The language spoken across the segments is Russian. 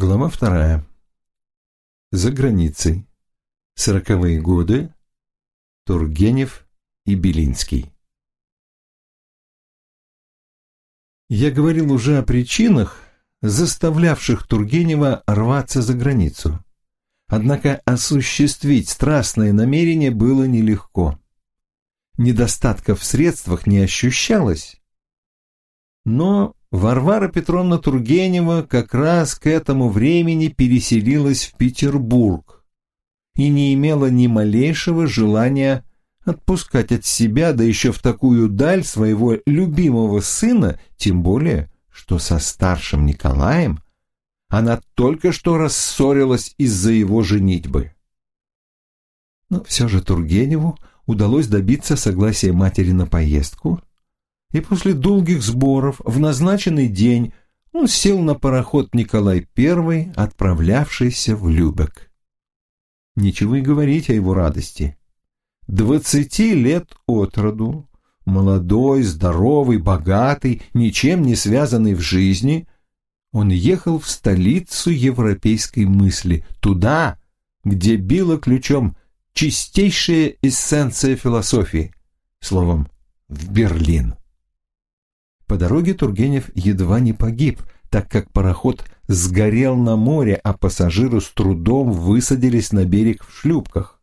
Глава вторая. За границей. Сороковые годы. Тургенев и Белинский. Я говорил уже о причинах, заставлявших Тургенева рваться за границу. Однако осуществить страстное намерение было нелегко. Недостатков в средствах не ощущалось, но Варвара Петровна Тургенева как раз к этому времени переселилась в Петербург и не имела ни малейшего желания отпускать от себя, да еще в такую даль своего любимого сына, тем более, что со старшим Николаем она только что рассорилась из-за его женитьбы. Но все же Тургеневу удалось добиться согласия матери на поездку – и после долгих сборов в назначенный день он сел на пароход Николай I, отправлявшийся в Любек. Ничего и говорить о его радости. Двадцати лет от роду, молодой, здоровый, богатый, ничем не связанный в жизни, он ехал в столицу европейской мысли, туда, где била ключом чистейшая эссенция философии, словом, в Берлин. По дороге Тургенев едва не погиб, так как пароход сгорел на море, а пассажиры с трудом высадились на берег в шлюпках.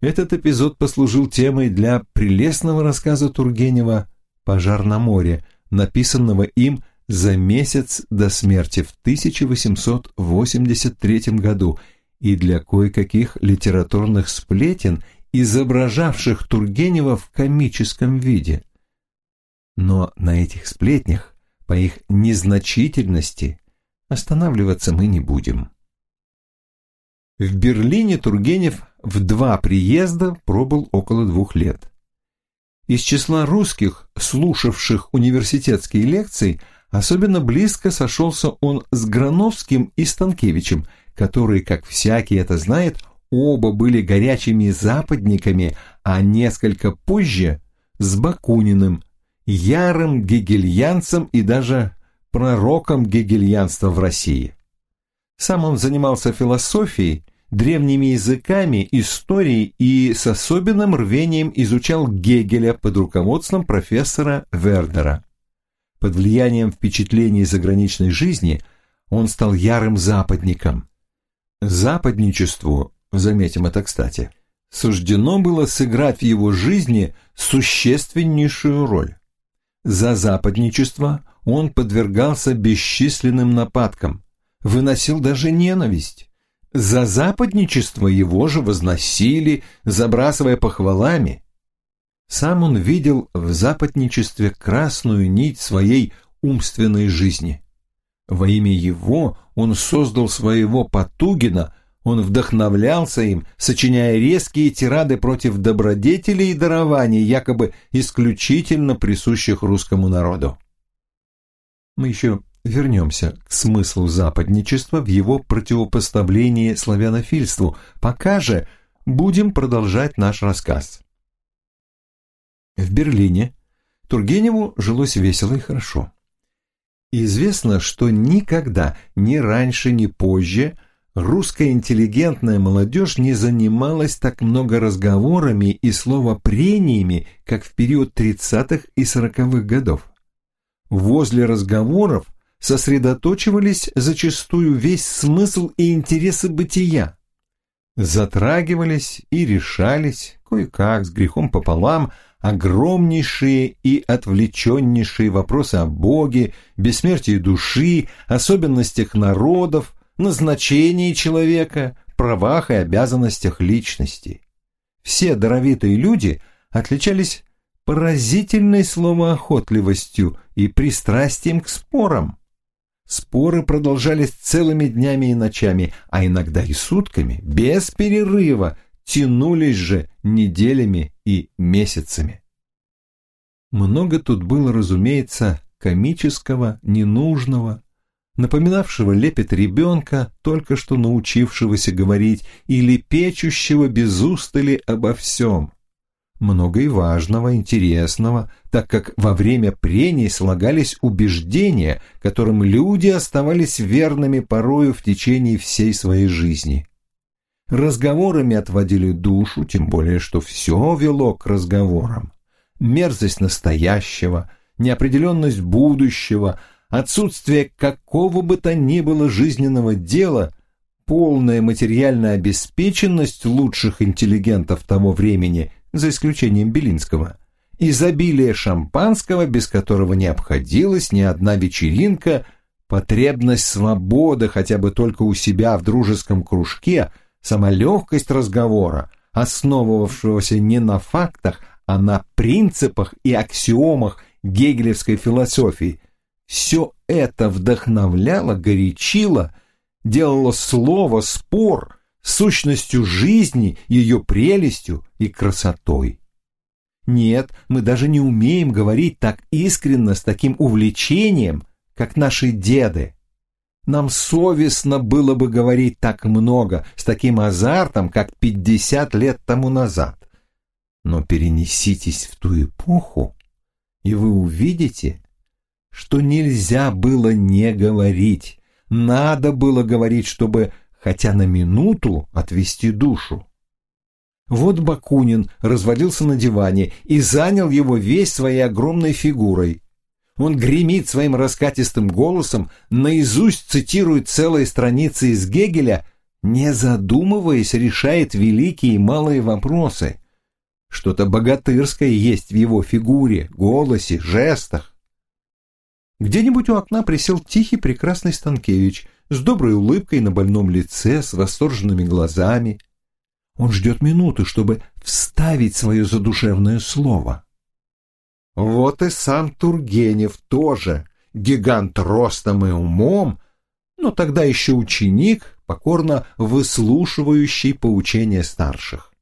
Этот эпизод послужил темой для прелестного рассказа Тургенева «Пожар на море», написанного им за месяц до смерти в 1883 году и для кое-каких литературных сплетен, изображавших Тургенева в комическом виде – но на этих сплетнях, по их незначительности, останавливаться мы не будем. В Берлине Тургенев в два приезда пробыл около двух лет. Из числа русских, слушавших университетские лекции, особенно близко сошелся он с Грановским и Станкевичем, которые, как всякий это знает, оба были горячими западниками, а несколько позже с Бакуниным, ярым гегельянцем и даже пророком гегельянства в России. Сам он занимался философией, древними языками, историей и с особенным рвением изучал Гегеля под руководством профессора Вердера. Под влиянием впечатлений заграничной жизни он стал ярым западником. Западничеству, заметим это кстати, суждено было сыграть в его жизни существеннейшую роль. За западничество он подвергался бесчисленным нападкам, выносил даже ненависть. За западничество его же возносили, забрасывая похвалами. Сам он видел в западничестве красную нить своей умственной жизни. Во имя его он создал своего Потугина – он вдохновлялся им, сочиняя резкие тирады против добродетелей и дарований, якобы исключительно присущих русскому народу. Мы еще вернемся к смыслу западничества в его противопоставлении славянофильству. Пока же будем продолжать наш рассказ. В Берлине Тургеневу жилось весело и хорошо. Известно, что никогда, ни раньше, ни позже – русская интеллигентная молодежь не занималась так много разговорами и словопрениями, как в период 30-х и 40-х годов. Возле разговоров сосредоточивались зачастую весь смысл и интересы бытия. Затрагивались и решались, кое-как, с грехом пополам, огромнейшие и отвлеченнейшие вопросы о Боге, бессмертии души, особенностях народов – назначении человека, правах и обязанностях личности. Все даровитые люди отличались поразительной словоохотливостью и пристрастием к спорам. Споры продолжались целыми днями и ночами, а иногда и сутками, без перерыва, тянулись же неделями и месяцами. Много тут было, разумеется, комического, ненужного, напоминавшего лепет ребенка, только что научившегося говорить, или печущего без устали обо всем. Много и важного, интересного, так как во время прений слагались убеждения, которым люди оставались верными порою в течение всей своей жизни. Разговорами отводили душу, тем более, что все вело к разговорам. Мерзость настоящего – неопределенность будущего, отсутствие какого бы то ни было жизненного дела, полная материальная обеспеченность лучших интеллигентов того времени, за исключением Белинского, изобилие шампанского, без которого не обходилась ни одна вечеринка, потребность свободы хотя бы только у себя в дружеском кружке, сама легкость разговора, основывавшегося не на фактах, а на принципах и аксиомах гегелевской философии – все это вдохновляло, горячило, делало слово спор сущностью жизни, ее прелестью и красотой. Нет, мы даже не умеем говорить так искренно, с таким увлечением, как наши деды. Нам совестно было бы говорить так много, с таким азартом, как пятьдесят лет тому назад. Но перенеситесь в ту эпоху, и вы увидите, что нельзя было не говорить. Надо было говорить, чтобы хотя на минуту отвести душу. Вот Бакунин развалился на диване и занял его весь своей огромной фигурой. Он гремит своим раскатистым голосом, наизусть цитирует целые страницы из Гегеля, не задумываясь, решает великие и малые вопросы. Что-то богатырское есть в его фигуре, голосе, жестах. Где-нибудь у окна присел тихий прекрасный Станкевич с доброй улыбкой на больном лице, с восторженными глазами. Он ждет минуты, чтобы вставить свое задушевное слово. Вот и сам Тургенев тоже, гигант ростом и умом, но тогда еще ученик, покорно выслушивающий поучения старших.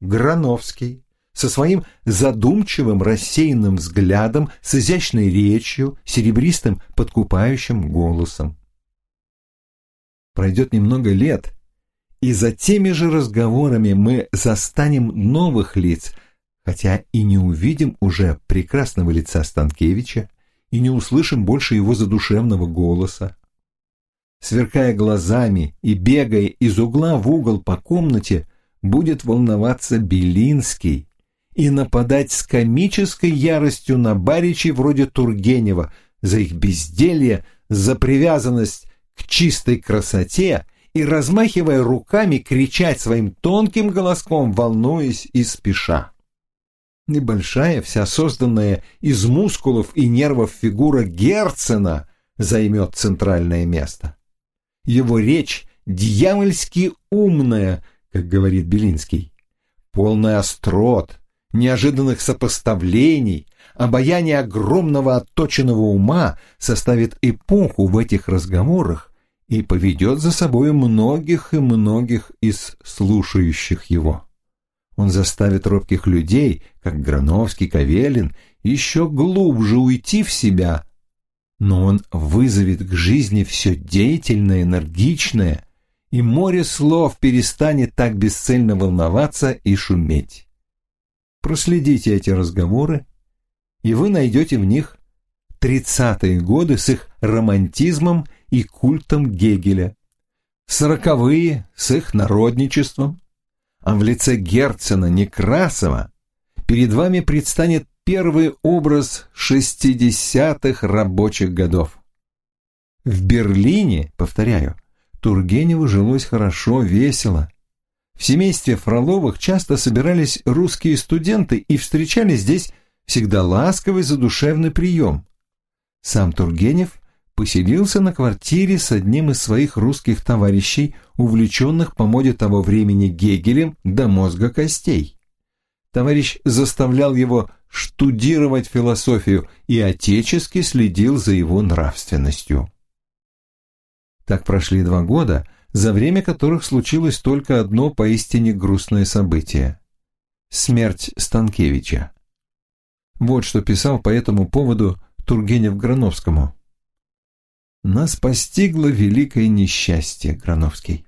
Грановский, со своим задумчивым рассеянным взглядом, с изящной речью, серебристым подкупающим голосом. Пройдет немного лет, и за теми же разговорами мы застанем новых лиц, хотя и не увидим уже прекрасного лица Станкевича и не услышим больше его задушевного голоса. Сверкая глазами и бегая из угла в угол по комнате, будет волноваться Белинский, и нападать с комической яростью на баричей вроде Тургенева за их безделье, за привязанность к чистой красоте и, размахивая руками, кричать своим тонким голоском, волнуясь и спеша. Небольшая, вся созданная из мускулов и нервов фигура Герцена займет центральное место. Его речь дьявольски умная, как говорит Белинский, полная острот, неожиданных сопоставлений, а обаяние огромного отточенного ума составит эпоху в этих разговорах и поведет за собой многих и многих из слушающих его. Он заставит робких людей, как Грановский, Кавелин, еще глубже уйти в себя, но он вызовет к жизни все деятельное, энергичное, и море слов перестанет так бесцельно волноваться и шуметь. Проследите эти разговоры, и вы найдете в них тридцатые годы с их романтизмом и культом Гегеля, сороковые с их народничеством, а в лице Герцена Некрасова перед вами предстанет первый образ шестидесятых рабочих годов. В Берлине, повторяю, Тургеневу жилось хорошо, весело. В семействе Фроловых часто собирались русские студенты и встречали здесь всегда ласковый задушевный прием. Сам Тургенев поселился на квартире с одним из своих русских товарищей, увлеченных по моде того времени Гегелем до мозга костей. Товарищ заставлял его штудировать философию и отечески следил за его нравственностью. Так прошли два года – за время которых случилось только одно поистине грустное событие – смерть Станкевича. Вот что писал по этому поводу Тургенев Грановскому. «Нас постигло великое несчастье, Грановский.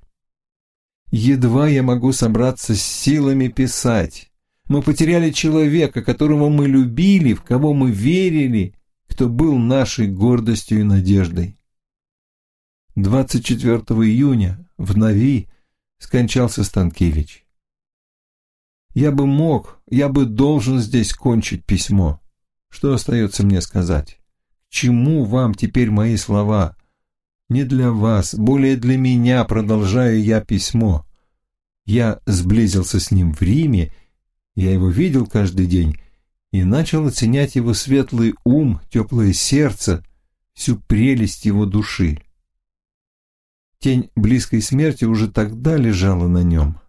Едва я могу собраться с силами писать. Мы потеряли человека, которого мы любили, в кого мы верили, кто был нашей гордостью и надеждой. 24 июня в Нави скончался Станкевич. Я бы мог, я бы должен здесь кончить письмо. Что остается мне сказать? К чему вам теперь мои слова? Не для вас, более для меня продолжаю я письмо. Я сблизился с ним в Риме, я его видел каждый день и начал оценять его светлый ум, теплое сердце, всю прелесть его души. Тень близкой смерти уже тогда лежала на нем.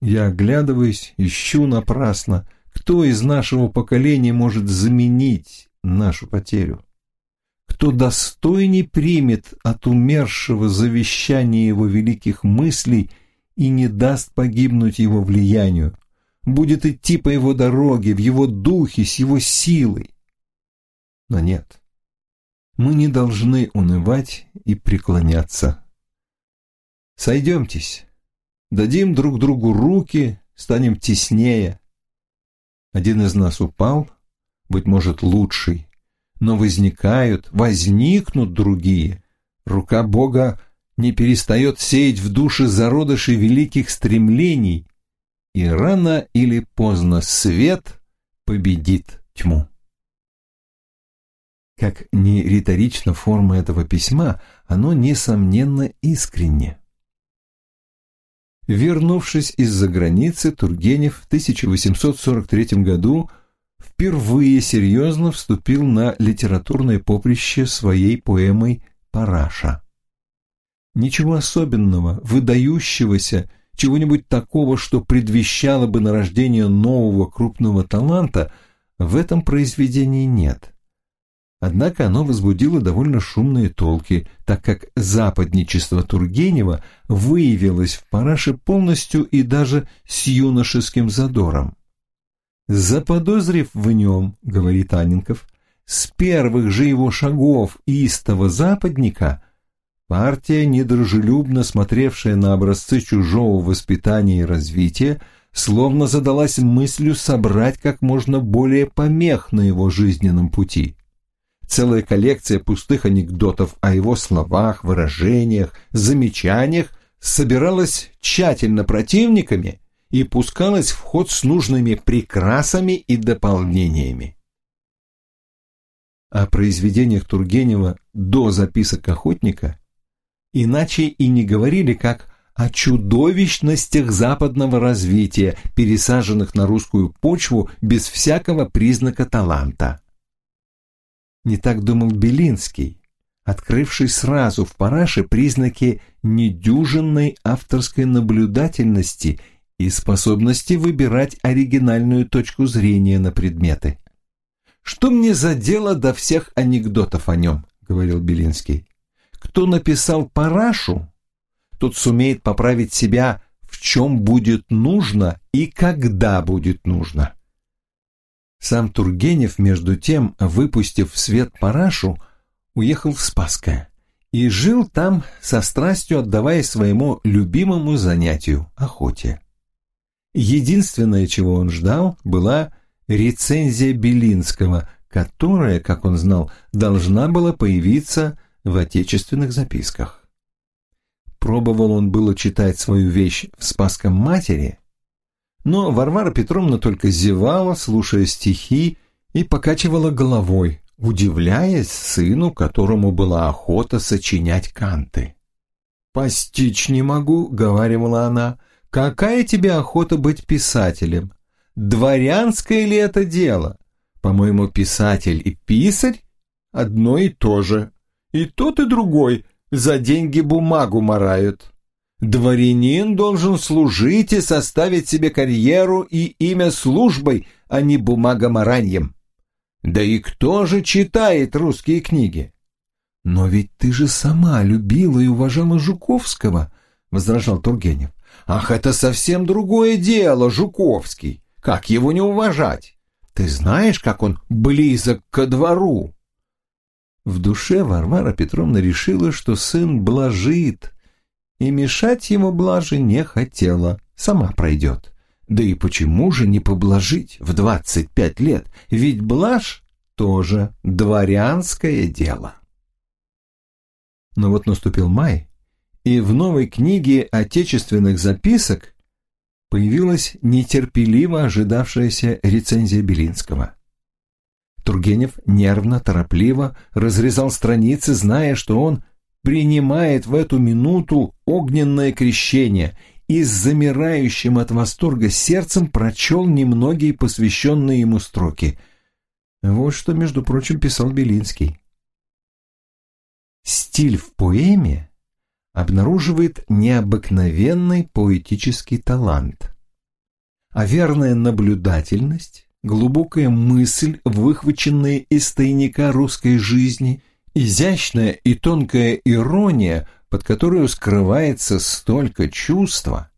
Я оглядываюсь, ищу напрасно, кто из нашего поколения может заменить нашу потерю. Кто достойней примет от умершего завещание его великих мыслей и не даст погибнуть его влиянию, будет идти по его дороге, в его духе, с его силой. Но нет, мы не должны унывать и преклоняться Сойдемтесь, дадим друг другу руки, станем теснее. Один из нас упал, быть может, лучший, но возникают, возникнут другие. Рука Бога не перестает сеять в душе зародыши великих стремлений, и рано или поздно свет победит тьму. Как ни риторична форма этого письма, оно, несомненно, искренне. Вернувшись из-за границы, Тургенев в 1843 году впервые серьезно вступил на литературное поприще своей поэмой «Параша». Ничего особенного, выдающегося, чего-нибудь такого, что предвещало бы на рождение нового крупного таланта, в этом произведении нет. Однако оно возбудило довольно шумные толки, так как западничество Тургенева выявилось в параше полностью и даже с юношеским задором. «Заподозрив в нем, — говорит Анненков, — с первых же его шагов истого западника, партия, недружелюбно смотревшая на образцы чужого воспитания и развития, словно задалась мыслью собрать как можно более помех на его жизненном пути» целая коллекция пустых анекдотов о его словах, выражениях, замечаниях собиралась тщательно противниками и пускалась в ход с нужными прикрасами и дополнениями. О произведениях Тургенева до записок охотника иначе и не говорили, как о чудовищностях западного развития, пересаженных на русскую почву без всякого признака таланта. Не так думал Белинский, открывший сразу в параше признаки недюжинной авторской наблюдательности и способности выбирать оригинальную точку зрения на предметы. «Что мне за дело до всех анекдотов о нем?» — говорил Белинский. «Кто написал парашу, тот сумеет поправить себя, в чем будет нужно и когда будет нужно». Сам Тургенев, между тем, выпустив в свет парашу, уехал в Спасское и жил там со страстью, отдавая своему любимому занятию – охоте. Единственное, чего он ждал, была рецензия Белинского, которая, как он знал, должна была появиться в отечественных записках. Пробовал он было читать свою вещь в «Спасском матери», но Варвара Петровна только зевала, слушая стихи, и покачивала головой, удивляясь сыну, которому была охота сочинять канты. «Постичь не могу», — говорила она, — «какая тебе охота быть писателем? Дворянское ли это дело? По-моему, писатель и писарь одно и то же. И тот, и другой за деньги бумагу марают». Дворянин должен служить и составить себе карьеру и имя службой, а не бумагомараньем. Да и кто же читает русские книги? Но ведь ты же сама любила и уважала Жуковского, возражал Тургенев. Ах, это совсем другое дело, Жуковский. Как его не уважать? Ты знаешь, как он близок ко двору. В душе Варвара Петровна решила, что сын блажит, и мешать его блажи не хотела, сама пройдет. Да и почему же не поблажить в двадцать пять лет, ведь блажь тоже дворянское дело. Но вот наступил май, и в новой книге отечественных записок появилась нетерпеливо ожидавшаяся рецензия Белинского. Тургенев нервно, торопливо разрезал страницы, зная, что он принимает в эту минуту огненное крещение и с замирающим от восторга сердцем прочел немногие посвященные ему строки. Вот что, между прочим, писал Белинский. Стиль в поэме обнаруживает необыкновенный поэтический талант, а верная наблюдательность, глубокая мысль, выхваченная из тайника русской жизни – Изящная и тонкая ирония под которую скрывается столько чувства,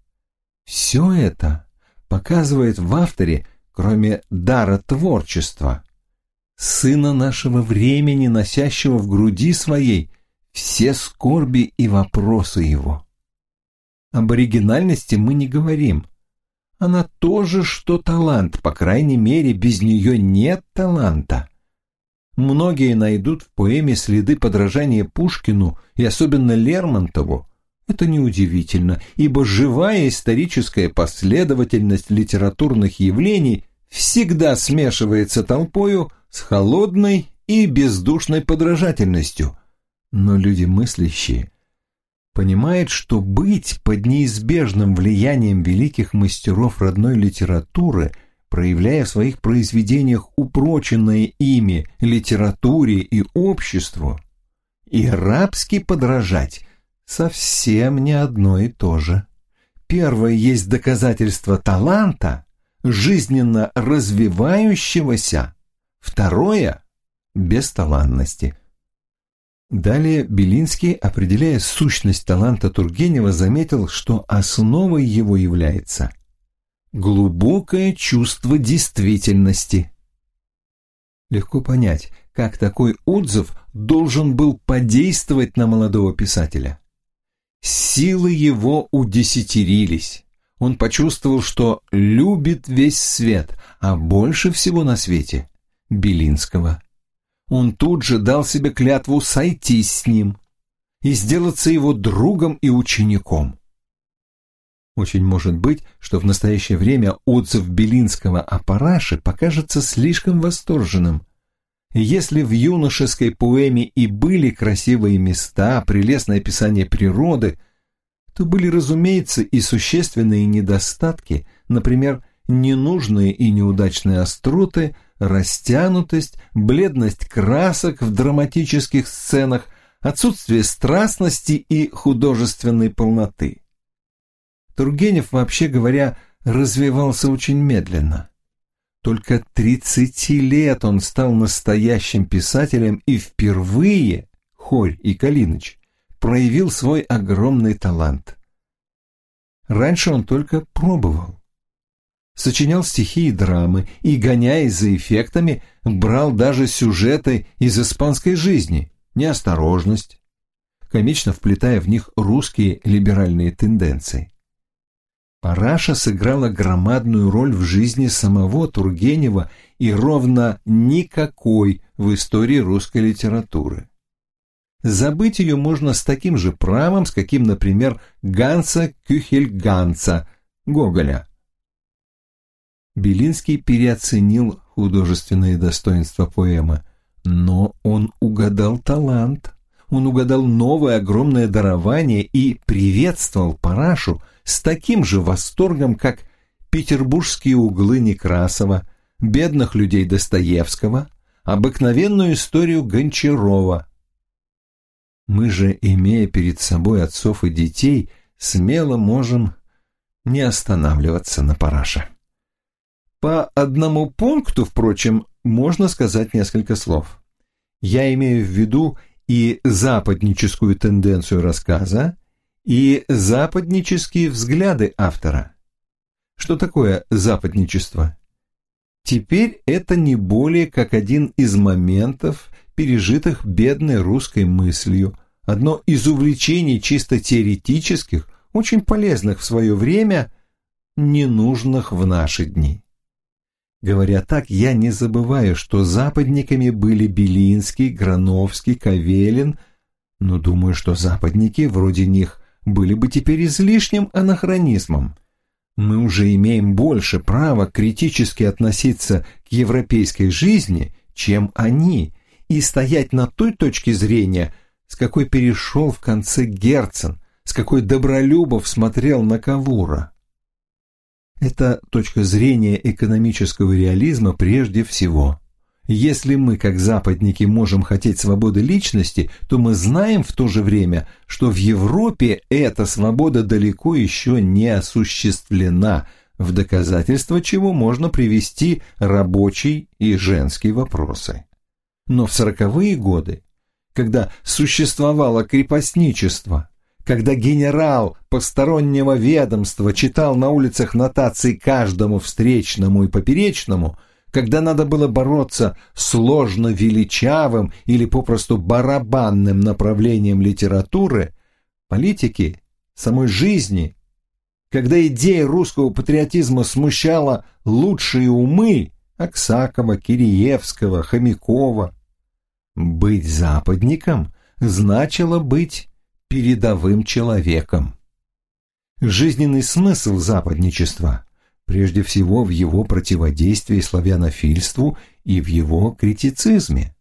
все это показывает в авторе, кроме дара творчества, сына нашего времени, носящего в груди своей все скорби и вопросы его. Об оригинальности мы не говорим. Она тоже, что талант, по крайней мере, без нее нет таланта многие найдут в поэме следы подражания Пушкину и особенно Лермонтову, это неудивительно, ибо живая историческая последовательность литературных явлений всегда смешивается толпою с холодной и бездушной подражательностью. Но люди мыслящие понимают, что быть под неизбежным влиянием великих мастеров родной литературы – проявляя в своих произведениях упроченное ими литературе и обществу, и рабски подражать совсем не одно и то же. Первое есть доказательство таланта, жизненно развивающегося, второе – бесталанности. Далее Белинский, определяя сущность таланта Тургенева, заметил, что основой его является – Глубокое чувство действительности. Легко понять, как такой отзыв должен был подействовать на молодого писателя. Силы его удесятерились. Он почувствовал, что любит весь свет, а больше всего на свете – Белинского. Он тут же дал себе клятву сойтись с ним и сделаться его другом и учеником – очень может быть, что в настоящее время отзыв Белинского о Параше покажется слишком восторженным. Если в юношеской поэме и были красивые места, прелестное описание природы, то были, разумеется, и существенные недостатки, например, ненужные и неудачные остроты, растянутость, бледность красок в драматических сценах, отсутствие страстности и художественной полноты. Тургенев, вообще говоря, развивался очень медленно. Только 30 лет он стал настоящим писателем и впервые, Хорь и Калиныч, проявил свой огромный талант. Раньше он только пробовал. Сочинял стихи и драмы, и, гоняясь за эффектами, брал даже сюжеты из испанской жизни, неосторожность, комично вплетая в них русские либеральные тенденции. Параша сыграла громадную роль в жизни самого Тургенева и ровно никакой в истории русской литературы. Забыть ее можно с таким же правом, с каким, например, Ганса Кюхельганца, Гоголя. Белинский переоценил художественные достоинства поэмы, но он угадал талант. Он угадал новое огромное дарование и приветствовал Парашу – с таким же восторгом, как петербургские углы Некрасова, бедных людей Достоевского, обыкновенную историю Гончарова. Мы же, имея перед собой отцов и детей, смело можем не останавливаться на параше. По одному пункту, впрочем, можно сказать несколько слов. Я имею в виду и западническую тенденцию рассказа, и западнические взгляды автора. Что такое западничество? Теперь это не более как один из моментов, пережитых бедной русской мыслью, одно из увлечений чисто теоретических, очень полезных в свое время, ненужных в наши дни. Говоря так, я не забываю, что западниками были Белинский, Грановский, Кавелин, но думаю, что западники, вроде них были бы теперь излишним анахронизмом. Мы уже имеем больше права критически относиться к европейской жизни, чем они, и стоять на той точке зрения, с какой перешел в конце Герцен, с какой Добролюбов смотрел на Кавура. Это точка зрения экономического реализма прежде всего. Если мы, как западники, можем хотеть свободы личности, то мы знаем в то же время, что в Европе эта свобода далеко еще не осуществлена, в доказательство чего можно привести рабочий и женский вопросы. Но в сороковые годы, когда существовало крепостничество, когда генерал постороннего ведомства читал на улицах нотации каждому встречному и поперечному – когда надо было бороться сложно величавым или попросту барабанным направлением литературы, политики, самой жизни, когда идея русского патриотизма смущала лучшие умы Аксакова, Киреевского, Хомякова. Быть западником значило быть передовым человеком. Жизненный смысл западничества – прежде всего в его противодействии славянофильству и в его критицизме.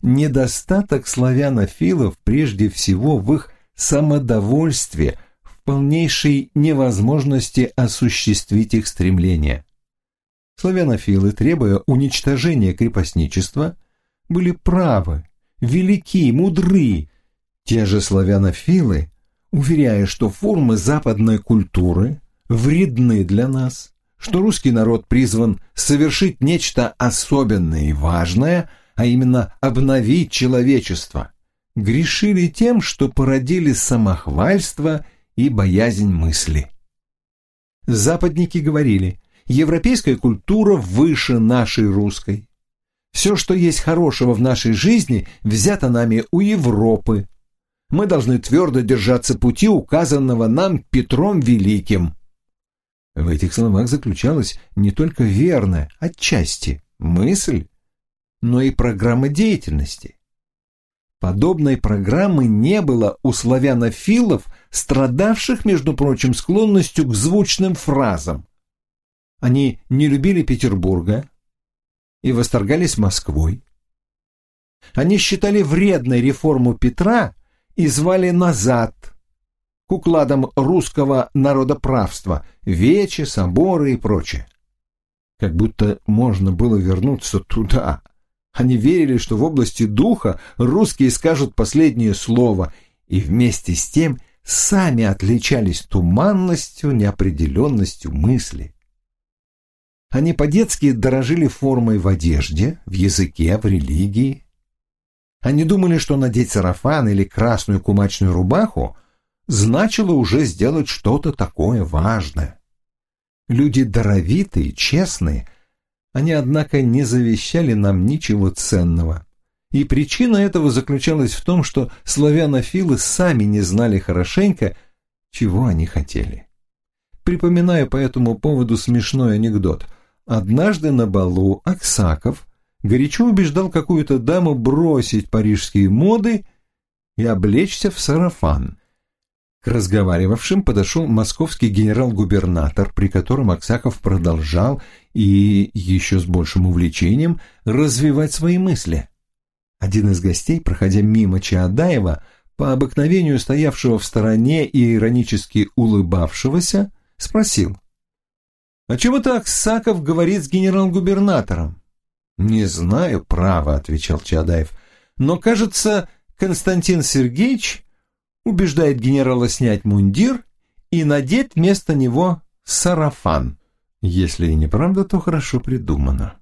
Недостаток славянофилов прежде всего в их самодовольстве, в полнейшей невозможности осуществить их стремления. Славянофилы, требуя уничтожения крепостничества, были правы, велики, мудры. Те же славянофилы, уверяя, что формы западной культуры вредны для нас, что русский народ призван совершить нечто особенное и важное, а именно обновить человечество, грешили тем, что породили самохвальство и боязнь мысли. Западники говорили, европейская культура выше нашей русской. Все, что есть хорошего в нашей жизни, взято нами у Европы. Мы должны твердо держаться пути, указанного нам Петром Великим – в этих словах заключалась не только верная, отчасти, мысль, но и программа деятельности. Подобной программы не было у славянофилов, страдавших, между прочим, склонностью к звучным фразам. Они не любили Петербурга и восторгались Москвой. Они считали вредной реформу Петра и звали назад – к укладам русского народоправства, вечи, соборы и прочее. Как будто можно было вернуться туда. Они верили, что в области духа русские скажут последнее слово, и вместе с тем сами отличались туманностью, неопределенностью мысли. Они по-детски дорожили формой в одежде, в языке, в религии. Они думали, что надеть сарафан или красную кумачную рубаху – значило уже сделать что-то такое важное. Люди даровитые, честные, они, однако, не завещали нам ничего ценного. И причина этого заключалась в том, что славянофилы сами не знали хорошенько, чего они хотели. Припоминаю по этому поводу смешной анекдот. Однажды на балу Аксаков горячо убеждал какую-то даму бросить парижские моды и облечься в сарафан – Разговаривавшим подошел московский генерал-губернатор, при котором Аксаков продолжал и еще с большим увлечением развивать свои мысли. Один из гостей, проходя мимо Чаадаева, по обыкновению стоявшего в стороне и иронически улыбавшегося, спросил. «А чего это Аксаков говорит с генерал-губернатором?» «Не знаю, право», — отвечал Чадаев. «Но, кажется, Константин Сергеевич убеждает генерала снять мундир и надеть вместо него сарафан. Если и неправда, то хорошо придумано.